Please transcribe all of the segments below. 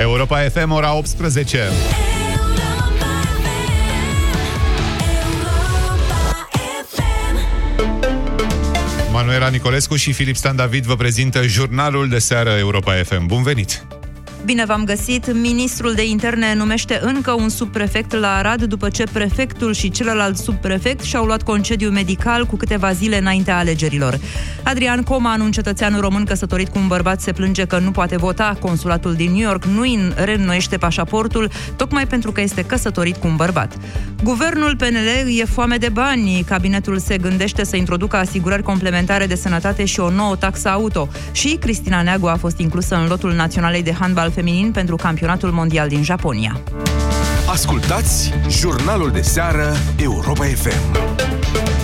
Europa FM, ora 18. Manuela Nicolescu și Filip Stan David vă prezintă jurnalul de seară Europa FM. Bun venit! Bine v-am găsit! Ministrul de interne numește încă un subprefect la Arad după ce prefectul și celălalt subprefect și-au luat concediu medical cu câteva zile înaintea alegerilor. Adrian Coman, un cetățean român căsătorit cu un bărbat, se plânge că nu poate vota. Consulatul din New York nu îi reînnoiește pașaportul, tocmai pentru că este căsătorit cu un bărbat. Guvernul PNL e foame de bani. Cabinetul se gândește să introducă asigurări complementare de sănătate și o nouă taxă auto. Și Cristina Neagu a fost inclusă în lotul naționalei de handbal feminin pentru campionatul mondial din Japonia. Ascultați jurnalul de seară Europa FM.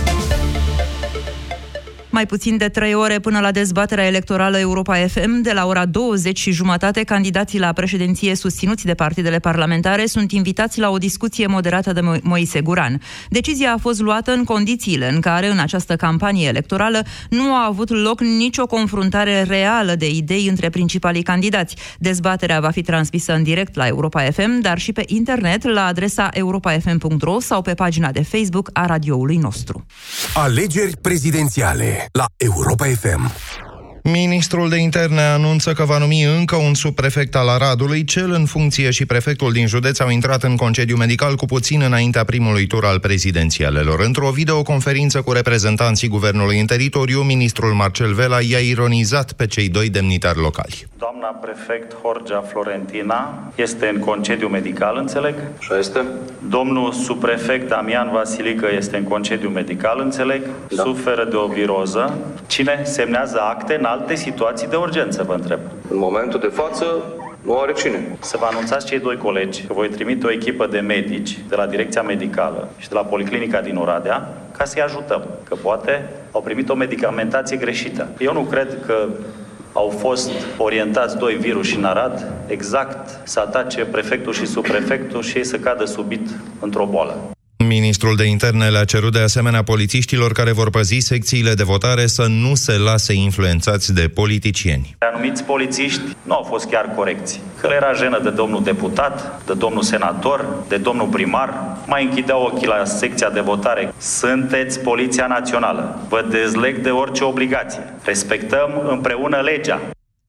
Mai puțin de trei ore până la dezbaterea electorală Europa FM, de la ora 20 și jumătate, candidații la președinție susținuți de partidele parlamentare sunt invitați la o discuție moderată de Mo- Moise Guran. Decizia a fost luată în condițiile în care, în această campanie electorală, nu a avut loc nicio confruntare reală de idei între principalii candidați. Dezbaterea va fi transmisă în direct la Europa FM, dar și pe internet la adresa europafm.ro sau pe pagina de Facebook a radioului nostru. Alegeri prezidențiale la Europa FM. Ministrul de interne anunță că va numi încă un subprefect al Aradului. Cel în funcție și prefectul din județ au intrat în concediu medical cu puțin înaintea primului tur al prezidențialelor. Într-o videoconferință cu reprezentanții guvernului în teritoriu, ministrul Marcel Vela i-a ironizat pe cei doi demnitari locali. Doamna prefect Horgea Florentina este în concediu medical, înțeleg? Așa este? Domnul subprefect Damian Vasilică este în concediu medical, înțeleg? Da. Suferă de o viroză. Cine semnează acte în alte situații de urgență, vă întreb? În momentul de față, nu are cine. Să vă anunțați cei doi colegi că voi trimite o echipă de medici de la Direcția Medicală și de la Policlinica din Oradea ca să-i ajutăm, că poate au primit o medicamentație greșită. Eu nu cred că au fost orientați doi virus în Arad exact să atace prefectul și subprefectul și ei să cadă subit într-o boală. Ministrul de interne le-a cerut de asemenea polițiștilor care vor păzi secțiile de votare să nu se lase influențați de politicieni. Anumiți polițiști nu au fost chiar corecți. Că le era jenă de domnul deputat, de domnul senator, de domnul primar, mai închideau ochii la secția de votare. Sunteți Poliția Națională. Vă dezleg de orice obligație. Respectăm împreună legea.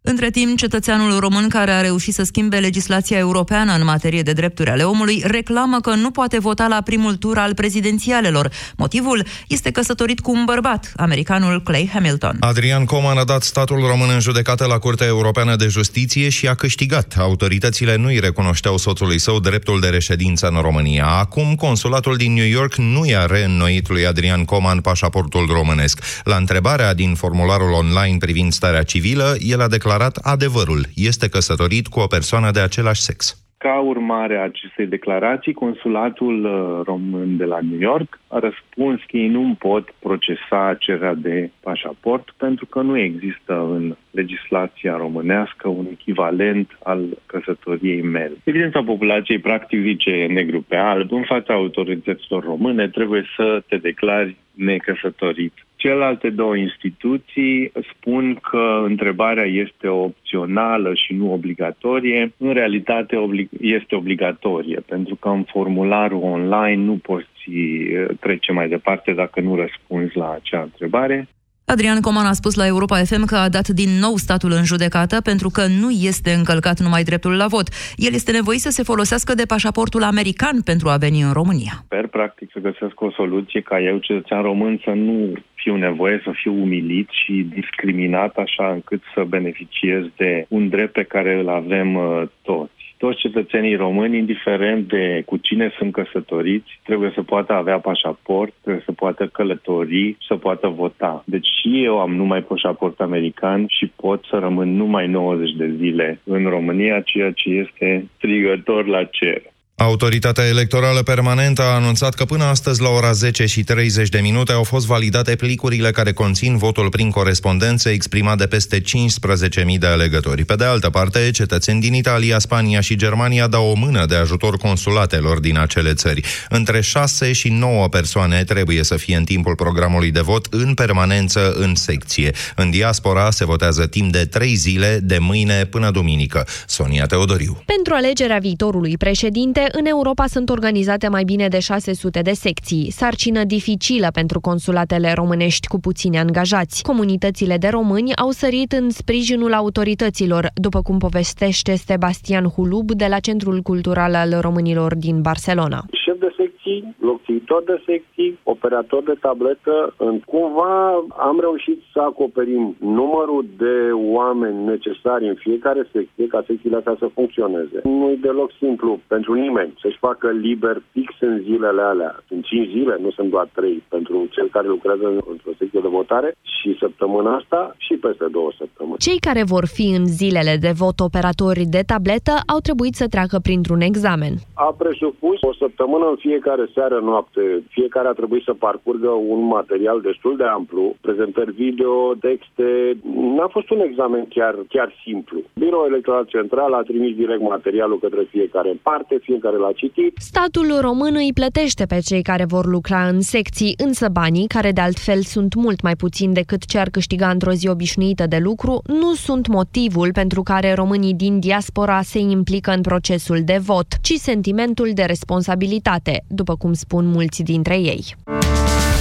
Între timp, cetățeanul român care a reușit să schimbe legislația europeană în materie de drepturi ale omului reclamă că nu poate vota la primul tur al prezidențialelor. Motivul este căsătorit cu un bărbat, americanul Clay Hamilton. Adrian Coman a dat statul român în judecată la Curtea Europeană de Justiție și a câștigat. Autoritățile nu îi recunoșteau soțului său dreptul de reședință în România. Acum, consulatul din New York nu i-a reînnoit lui Adrian Coman pașaportul românesc. La întrebarea din formularul online privind starea civilă, el a declarat adevărul. Este căsătorit cu o persoană de același sex. Ca urmare a acestei declarații, consulatul uh, român de la New York a răspuns că ei nu pot procesa cererea de pașaport pentru că nu există în legislația românească un echivalent al căsătoriei mele. Evidența populației practic zice negru pe alb, în fața autorităților române trebuie să te declari necăsătorit. Celelalte două instituții spun că întrebarea este opțională și nu obligatorie. În realitate obli- este obligatorie, pentru că în formularul online nu poți eh, trece mai departe dacă nu răspunzi la acea întrebare. Adrian Coman a spus la Europa FM că a dat din nou statul în judecată pentru că nu este încălcat numai dreptul la vot. El este nevoit să se folosească de pașaportul american pentru a veni în România. Sper, practic, să găsesc o soluție ca eu, cetățean român, să nu fiu nevoie să fiu umilit și discriminat așa încât să beneficiez de un drept pe care îl avem uh, toți toți cetățenii români, indiferent de cu cine sunt căsătoriți, trebuie să poată avea pașaport, trebuie să poată călători, să poată vota. Deci și eu am numai pașaport american și pot să rămân numai 90 de zile în România, ceea ce este strigător la cer. Autoritatea Electorală Permanentă a anunțat că până astăzi la ora 10 și 30 de minute au fost validate plicurile care conțin votul prin corespondență exprimat de peste 15.000 de alegători. Pe de altă parte, cetățeni din Italia, Spania și Germania dau o mână de ajutor consulatelor din acele țări. Între 6 și 9 persoane trebuie să fie în timpul programului de vot în permanență în secție. În diaspora se votează timp de 3 zile, de mâine până duminică. Sonia Teodoriu. Pentru alegerea viitorului președinte, în Europa sunt organizate mai bine de 600 de secții, sarcină dificilă pentru consulatele românești cu puțini angajați. Comunitățile de români au sărit în sprijinul autorităților, după cum povestește Sebastian Hulub de la Centrul Cultural al Românilor din Barcelona. Șef de secții, locuitor de secții, operator de tabletă. Cumva am reușit să acoperim numărul de oameni necesari în fiecare secție ca secțiile astea să funcționeze. Nu e deloc simplu pentru nimeni nimeni să-și facă liber fix în zilele alea. În 5 zile, nu sunt doar 3, pentru cel care lucrează într-o secție de votare și săptămâna asta și peste două săptămâni. Cei care vor fi în zilele de vot operatori de tabletă au trebuit să treacă printr-un examen. A presupus o săptămână în fiecare seară, noapte. Fiecare a trebuit să parcurgă un material destul de amplu, prezentări video, texte. N-a fost un examen chiar, chiar simplu. Biroul Electoral Central a trimis direct materialul către fiecare parte, fiecare care l-a citit. Statul român îi plătește pe cei care vor lucra în secții, însă banii, care de altfel sunt mult mai puțini decât ce ar câștiga într-o zi obișnuită de lucru, nu sunt motivul pentru care românii din diaspora se implică în procesul de vot, ci sentimentul de responsabilitate, după cum spun mulți dintre ei.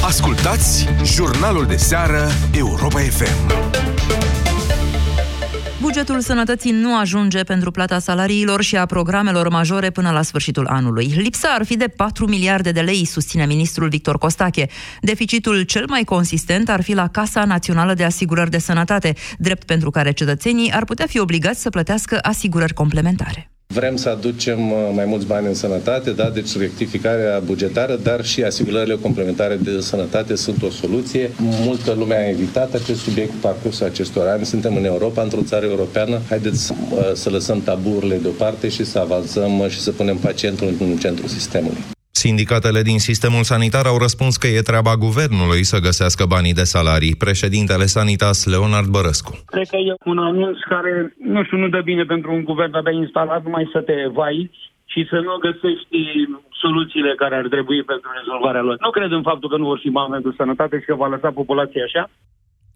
Ascultați jurnalul de seară Europa FM. Bugetul sănătății nu ajunge pentru plata salariilor și a programelor majore până la sfârșitul anului. Lipsa ar fi de 4 miliarde de lei, susține ministrul Victor Costache. Deficitul cel mai consistent ar fi la Casa Națională de Asigurări de Sănătate, drept pentru care cetățenii ar putea fi obligați să plătească asigurări complementare. Vrem să aducem uh, mai mulți bani în sănătate, da? deci rectificarea bugetară, dar și asigurările complementare de sănătate sunt o soluție. Multă lume a evitat acest subiect cu parcursul acestor ani. Suntem în Europa, într-o țară europeană. Haideți uh, să lăsăm taburile deoparte și să avansăm uh, și să punem pacientul în centrul sistemului. Sindicatele din sistemul sanitar au răspuns că e treaba guvernului să găsească banii de salarii. Președintele Sanitas, Leonard Bărăscu. Cred că e un anunț care, nu știu, nu dă bine pentru un guvern de instalat numai să te vaiți și să nu găsești soluțiile care ar trebui pentru rezolvarea lor. Nu cred în faptul că nu vor fi bani pentru sănătate și că va lăsa populația așa.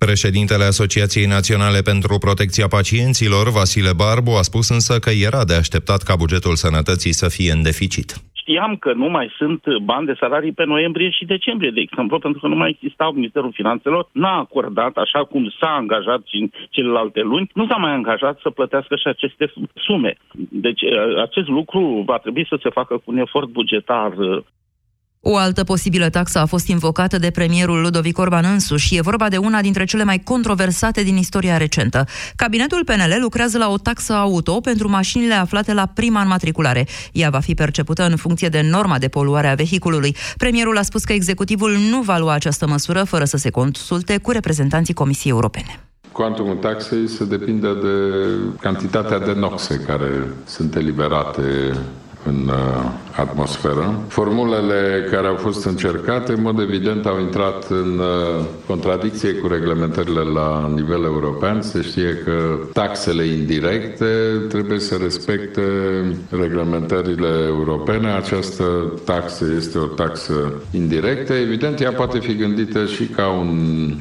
Președintele Asociației Naționale pentru Protecția Pacienților, Vasile Barbu, a spus însă că era de așteptat ca bugetul sănătății să fie în deficit știam că nu mai sunt bani de salarii pe noiembrie și decembrie, de exemplu, pentru că nu mai existau Ministerul Finanțelor, n-a acordat, așa cum s-a angajat și în celelalte luni, nu s-a mai angajat să plătească și aceste sume. Deci acest lucru va trebui să se facă cu un efort bugetar o altă posibilă taxă a fost invocată de premierul Ludovic Orban însuși. E vorba de una dintre cele mai controversate din istoria recentă. Cabinetul PNL lucrează la o taxă auto pentru mașinile aflate la prima înmatriculare. Ea va fi percepută în funcție de norma de poluare a vehiculului. Premierul a spus că executivul nu va lua această măsură fără să se consulte cu reprezentanții Comisiei Europene. Cuantumul taxei se depinde de cantitatea de noxe care sunt eliberate în uh, atmosferă. Formulele care au fost încercate, în mod evident, au intrat în uh, contradicție cu reglementările la nivel european. Se știe că taxele indirecte trebuie să respecte reglementările europene. Această taxă este o taxă indirectă. Evident, ea poate fi gândită și ca un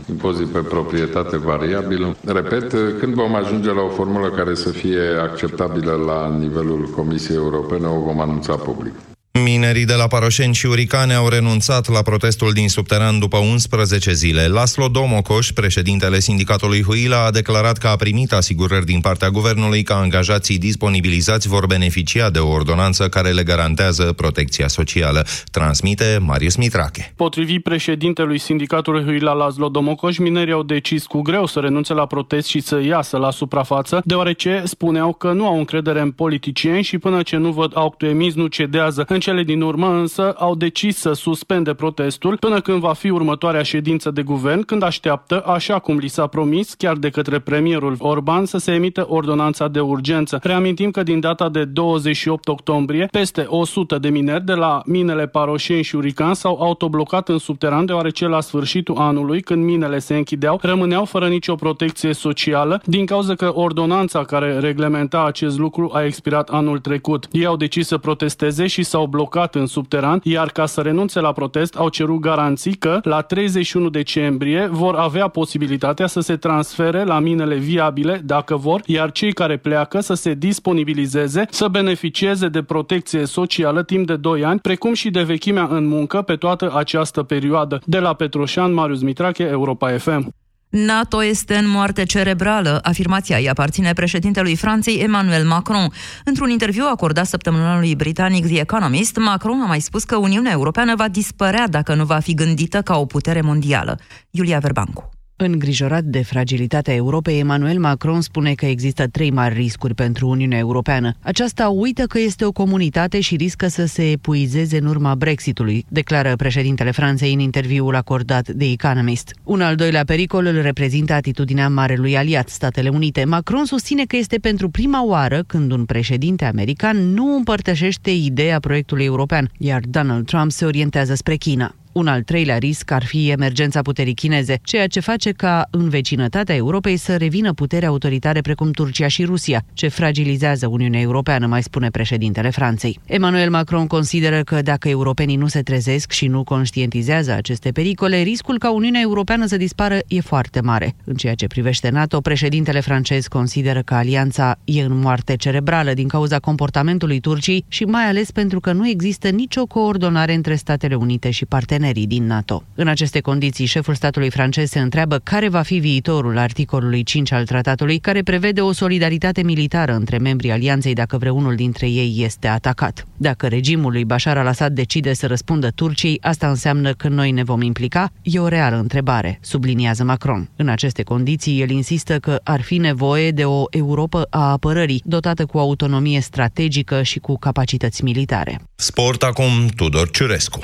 impozit pe proprietate variabilă. Repet, când vom ajunge la o formulă care să fie acceptabilă la nivelul Comisiei Europene, o vom anunța public. Minerii de la Paroșeni și Uricane au renunțat la protestul din subteran după 11 zile. Laslo Domocoș, președintele sindicatului Huila, a declarat că a primit asigurări din partea guvernului că angajații disponibilizați vor beneficia de o ordonanță care le garantează protecția socială. Transmite Marius Mitrache. Potrivit președintelui sindicatului Huila Laslo Domocoș, minerii au decis cu greu să renunțe la protest și să iasă la suprafață, deoarece spuneau că nu au încredere în politicieni și până ce nu văd actul emis nu cedează în În cele din urmă însă au decis să suspende protestul până când va fi următoarea ședință de guvern, când așteaptă, așa cum li s-a promis, chiar de către premierul Orban, să se emită ordonanța de urgență. Reamintim că din data de 28 octombrie, peste 100 de mineri de la minele Paroșeni și Urican s-au autoblocat în subteran, deoarece la sfârșitul anului, când minele se închideau, rămâneau fără nicio protecție socială, din cauza că ordonanța care reglementa acest lucru a expirat anul trecut. Ei au decis să protesteze și s-au blocat în subteran, iar ca să renunțe la protest, au cerut garanții că la 31 decembrie vor avea posibilitatea să se transfere la minele viabile, dacă vor, iar cei care pleacă să se disponibilizeze, să beneficieze de protecție socială timp de 2 ani, precum și de vechimea în muncă pe toată această perioadă. De la Petroșan, Marius Mitrache, Europa FM. NATO este în moarte cerebrală. Afirmația îi aparține președintelui Franței Emmanuel Macron. Într-un interviu acordat săptămânalului britanic The Economist, Macron a mai spus că Uniunea Europeană va dispărea dacă nu va fi gândită ca o putere mondială. Iulia Verbancu. Îngrijorat de fragilitatea Europei, Emmanuel Macron spune că există trei mari riscuri pentru Uniunea Europeană. Aceasta uită că este o comunitate și riscă să se epuizeze în urma Brexitului, declară președintele Franței în interviul acordat de Economist. Un al doilea pericol îl reprezintă atitudinea marelui aliat, Statele Unite. Macron susține că este pentru prima oară când un președinte american nu împărtășește ideea proiectului european, iar Donald Trump se orientează spre China. Un al treilea risc ar fi emergența puterii chineze, ceea ce face ca în vecinătatea Europei să revină putere autoritare precum Turcia și Rusia, ce fragilizează Uniunea Europeană, mai spune președintele Franței. Emmanuel Macron consideră că dacă europenii nu se trezesc și nu conștientizează aceste pericole, riscul ca Uniunea Europeană să dispară e foarte mare. În ceea ce privește NATO, președintele francez consideră că alianța e în moarte cerebrală din cauza comportamentului Turciei și mai ales pentru că nu există nicio coordonare între Statele Unite și parteneri partenerii din NATO. În aceste condiții, șeful statului francez se întreabă care va fi viitorul articolului 5 al tratatului, care prevede o solidaritate militară între membrii alianței dacă vreunul dintre ei este atacat. Dacă regimul lui Bashar al-Assad decide să răspundă Turciei, asta înseamnă că noi ne vom implica? E o reală întrebare, subliniază Macron. În aceste condiții, el insistă că ar fi nevoie de o Europa a apărării, dotată cu autonomie strategică și cu capacități militare. Sport acum Tudor Ciurescu.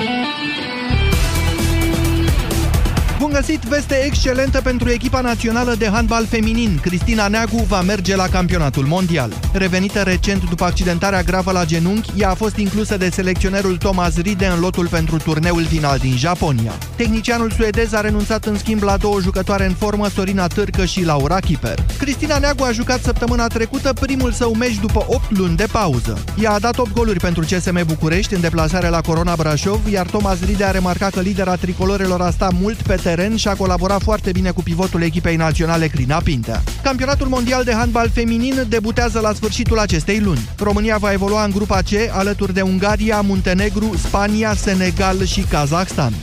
Bun găsit, veste excelentă pentru echipa națională de handbal feminin. Cristina Neagu va merge la campionatul mondial. Revenită recent după accidentarea gravă la genunchi, ea a fost inclusă de selecționerul Thomas Ride în lotul pentru turneul final din Japonia. Tehnicianul suedez a renunțat în schimb la două jucătoare în formă, Sorina Târcă și Laura Kiper. Cristina Neagu a jucat săptămâna trecută primul său meci după 8 luni de pauză. Ea a dat 8 goluri pentru CSM București în deplasare la Corona Brașov, iar Thomas Ride a remarcat că lidera tricolorelor a stat mult pe teren și a colaborat foarte bine cu pivotul echipei naționale Crina Pintea. Campionatul mondial de handbal feminin debutează la sfârșitul acestei luni. România va evolua în grupa C alături de Ungaria, Muntenegru, Spania, Senegal și Kazahstan.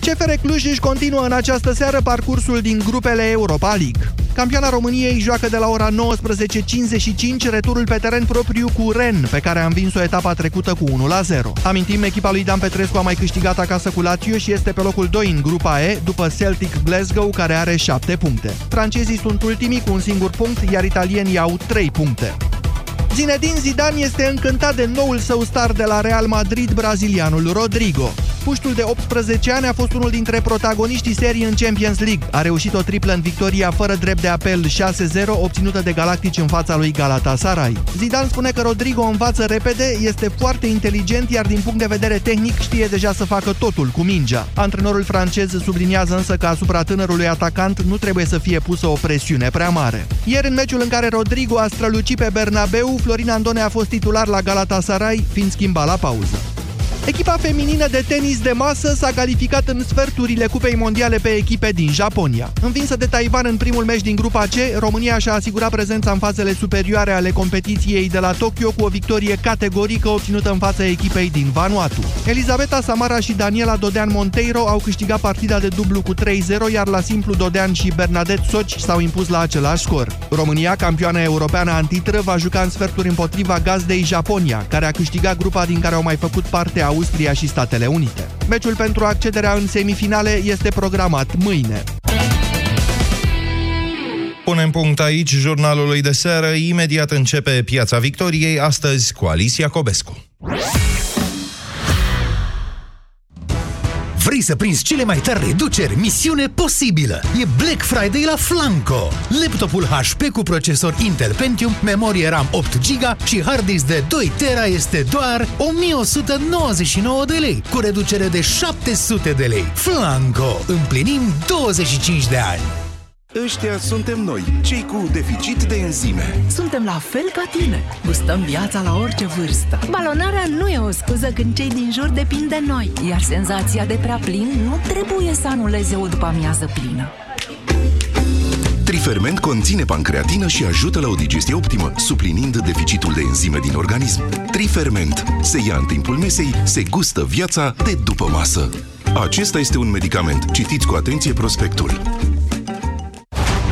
CFR Cluj își continuă în această seară parcursul din grupele Europa League. Campioana României joacă de la ora 19.55 returul pe teren propriu cu Ren, pe care a învins-o etapa trecută cu 1-0. Amintim, echipa lui Dan Petrescu a mai câștigat acasă cu Lazio și este pe locul 2 în grupa E, după Celtic Glasgow, care are 7 puncte. Francezii sunt ultimii cu un singur punct, iar italienii au 3 puncte. Zinedine Zidane este încântat de noul său star de la Real Madrid, brazilianul Rodrigo. Puștul de 18 ani a fost unul dintre protagoniștii serii în Champions League. A reușit o triplă în victoria fără drept de apel 6-0 obținută de Galactici în fața lui Galatasaray. Zidane spune că Rodrigo învață repede, este foarte inteligent, iar din punct de vedere tehnic știe deja să facă totul cu mingea. Antrenorul francez subliniază însă că asupra tânărului atacant nu trebuie să fie pusă o presiune prea mare. Ieri în meciul în care Rodrigo a strălucit pe Bernabeu, Florin Andone a fost titular la Galatasaray, fiind schimbat la pauză. Echipa feminină de tenis de masă s-a calificat în sferturile Cupei Mondiale pe echipe din Japonia. Învinsă de Taiwan în primul meci din grupa C, România și-a asigurat prezența în fazele superioare ale competiției de la Tokyo cu o victorie categorică obținută în fața echipei din Vanuatu. Elizabeta Samara și Daniela Dodean Monteiro au câștigat partida de dublu cu 3-0, iar la simplu Dodean și Bernadette Soci s-au impus la același scor. România, campioana europeană antitră, va juca în sferturi împotriva gazdei Japonia, care a câștigat grupa din care au mai făcut parte Austria și Statele Unite. Meciul pentru accederea în semifinale este programat mâine. Punem punct aici jurnalului de seară. Imediat începe Piața Victoriei, astăzi cu Alicia Cobescu. Vrei să prinzi cele mai tari reduceri? Misiune posibilă! E Black Friday la Flanco! Laptopul HP cu procesor Intel Pentium, memorie RAM 8 GB și hard disk de 2 TB este doar 1199 de lei, cu reducere de 700 de lei. Flanco! Împlinim 25 de ani! Ăștia suntem noi, cei cu deficit de enzime. Suntem la fel ca tine. Gustăm viața la orice vârstă. Balonarea nu e o scuză când cei din jur depind de noi, iar senzația de prea plin nu trebuie să anuleze o după amiază plină. Triferment conține pancreatină și ajută la o digestie optimă, suplinind deficitul de enzime din organism. Triferment se ia în timpul mesei, se gustă viața de după masă. Acesta este un medicament. Citiți cu atenție prospectul.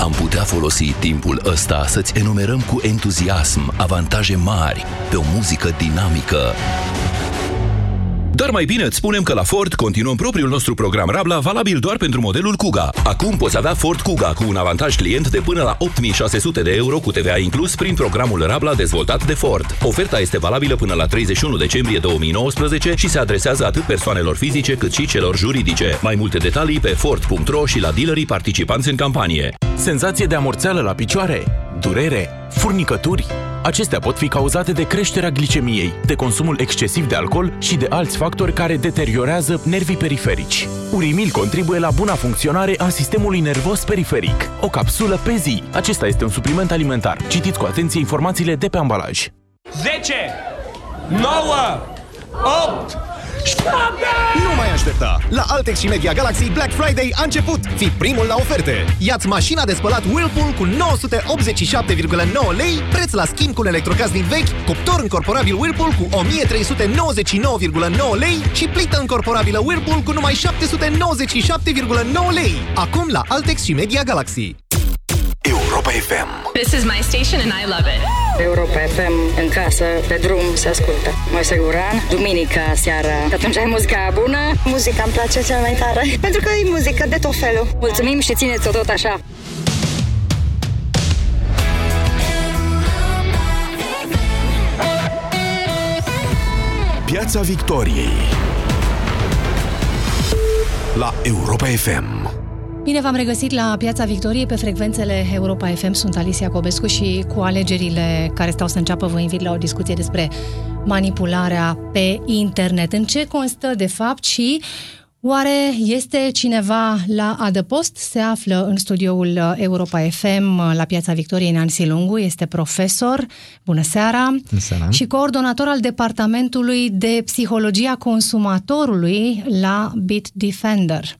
Am putea folosi timpul ăsta să-ți enumerăm cu entuziasm avantaje mari pe o muzică dinamică. Dar mai bine îți spunem că la Ford continuăm propriul nostru program Rabla valabil doar pentru modelul Kuga. Acum poți avea Ford Kuga cu un avantaj client de până la 8600 de euro cu TVA inclus prin programul Rabla dezvoltat de Ford. Oferta este valabilă până la 31 decembrie 2019 și se adresează atât persoanelor fizice cât și celor juridice. Mai multe detalii pe Ford.ro și la dealerii participanți în campanie. Senzație de amorțeală la picioare, durere, furnicături. Acestea pot fi cauzate de creșterea glicemiei, de consumul excesiv de alcool și de alți factori care deteriorează nervii periferici. Urimil contribuie la buna funcționare a sistemului nervos periferic. O capsulă pe zi. Acesta este un supliment alimentar. Citiți cu atenție informațiile de pe ambalaj. 10, 9, 8, Nu mai aștepta! La Altex și Media Galaxy Black Friday a început! Fii primul la oferte! Iați mașina de spălat Whirlpool cu 987,9 lei, preț la schimb cu un electrocasnic vechi, cuptor încorporabil Whirlpool cu 1399,9 lei și plită încorporabilă Whirlpool cu numai 797,9 lei. Acum la Altex și Media Galaxy. Europa FM. This is my station and I love it. Europa FM în casă, pe drum se ascultă. Mai Guran, duminica seara. Atunci ai muzica bună. Muzica îmi place cel mai tare, pentru că e muzică de tot felul. Mulțumim și țineți-o tot așa. Piața Victoriei la Europa FM. Bine v-am regăsit la Piața Victoriei pe frecvențele Europa FM. Sunt Alicia Cobescu și cu alegerile care stau să înceapă vă invit la o discuție despre manipularea pe internet. În ce constă de fapt și Oare este cineva la adăpost? Se află în studioul Europa FM la Piața Victoriei Nancy Lungu, este profesor, bună seara, bună seara. și coordonator al Departamentului de Psihologia Consumatorului la Bitdefender.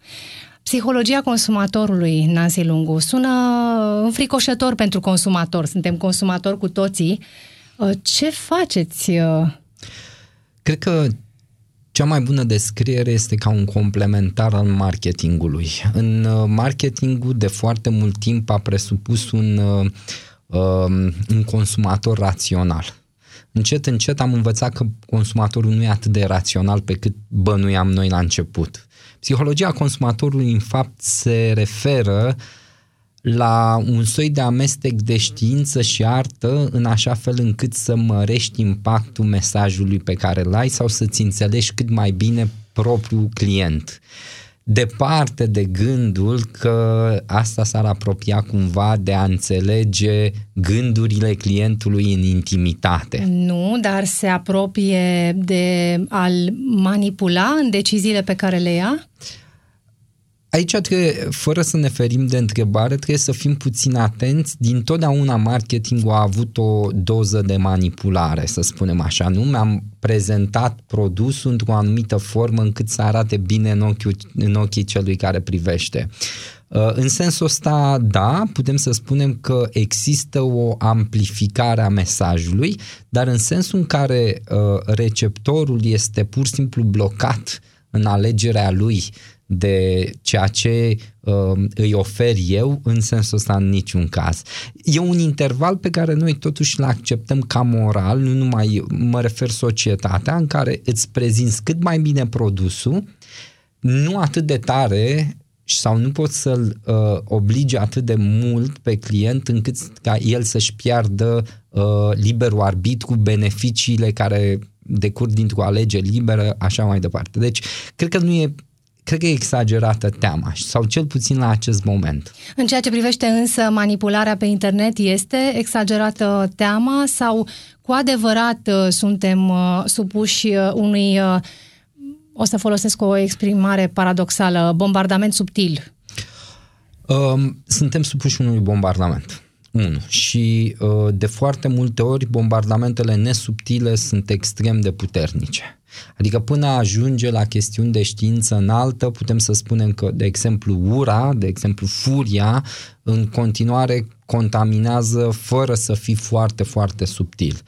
Psihologia consumatorului, Nancy Lungu, sună înfricoșător pentru consumator. Suntem consumatori cu toții. Ce faceți? Cred că cea mai bună descriere este ca un complementar al marketingului. În marketingul de foarte mult timp a presupus un, un consumator rațional. Încet, încet am învățat că consumatorul nu e atât de rațional pe cât bănuiam noi la început. Psihologia consumatorului, în fapt, se referă la un soi de amestec de știință și artă în așa fel încât să mărești impactul mesajului pe care îl ai sau să-ți înțelegi cât mai bine propriul client. Departe de gândul că asta s-ar apropia cumva de a înțelege gândurile clientului în intimitate. Nu, dar se apropie de a-l manipula în deciziile pe care le ia? Aici trebuie, fără să ne ferim de întrebare, trebuie să fim puțin atenți. Din totdeauna marketingul a avut o doză de manipulare, să spunem așa. Nu mi-am prezentat produsul într-o anumită formă încât să arate bine în, ochiul, în ochii celui care privește. În sensul ăsta, da, putem să spunem că există o amplificare a mesajului, dar în sensul în care receptorul este pur și simplu blocat în alegerea lui de ceea ce uh, îi ofer eu, în sensul ăsta în niciun caz. E un interval pe care noi totuși îl acceptăm ca moral, nu numai mă refer societatea, în care îți prezinți cât mai bine produsul, nu atât de tare sau nu poți să-l uh, obligi atât de mult pe client încât ca el să-și piardă uh, liberul arbitru, beneficiile care decurg dintr-o alegere liberă, așa mai departe. Deci, cred că nu e cred că e exagerată teama, sau cel puțin la acest moment. În ceea ce privește însă manipularea pe internet, este exagerată teama sau cu adevărat uh, suntem uh, supuși uh, unui, o să folosesc o exprimare paradoxală, bombardament subtil? Um, suntem supuși unui bombardament. Unu. Și de foarte multe ori bombardamentele nesubtile sunt extrem de puternice. Adică până ajunge la chestiuni de știință înaltă, putem să spunem că, de exemplu, ura, de exemplu, furia, în continuare contaminează fără să fii foarte, foarte subtil.